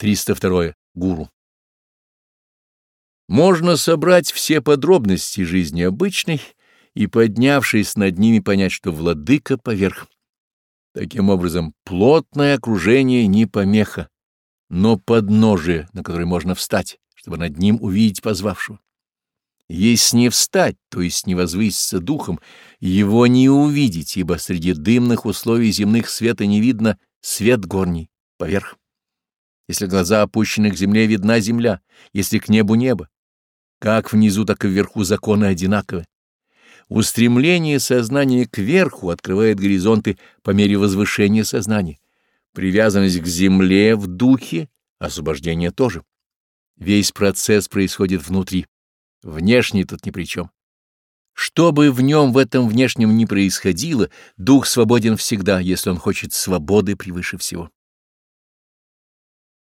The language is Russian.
302. Гуру. Можно собрать все подробности жизни обычной и, поднявшись над ними, понять, что владыка поверх. Таким образом, плотное окружение не помеха, но подножие, на которое можно встать, чтобы над ним увидеть позвавшего. Если не встать, то есть не возвыситься духом, его не увидеть, ибо среди дымных условий земных света не видно свет горний, поверх. Если глаза опущены к земле, видна земля, если к небу небо. Как внизу, так и вверху законы одинаковы. Устремление сознания кверху открывает горизонты по мере возвышения сознания. Привязанность к земле в духе, освобождение тоже. Весь процесс происходит внутри. Внешний тут ни при чем. Что бы в нем, в этом внешнем ни происходило, дух свободен всегда, если он хочет свободы превыше всего.